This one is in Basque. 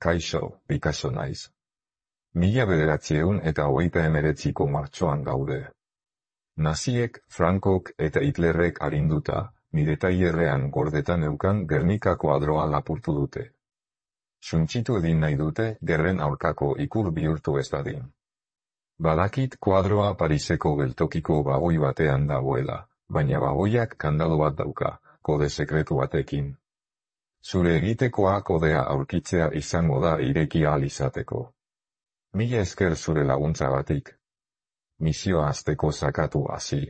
Kaixo, Picasso naiz. Mila bederatziehun eta hogeita emeretziko martxoan gaude. Naziek, Frankok eta Hitlerrek arinduta, nire tailerrean gordetan eukan Gernikako adroa lapurtu dute. Suntxitu edin nahi dute, gerren aurkako ikur bihurtu ez dadin. Badakit kuadroa Pariseko geltokiko bagoi batean dagoela, baina bagoiak kandado bat dauka, kode sekretu batekin. Zure egitekoa kodea aurkitzea izango da ireki ahal izateko. Mila esker zure laguntza batik. Misioa azteko sakatu hasi.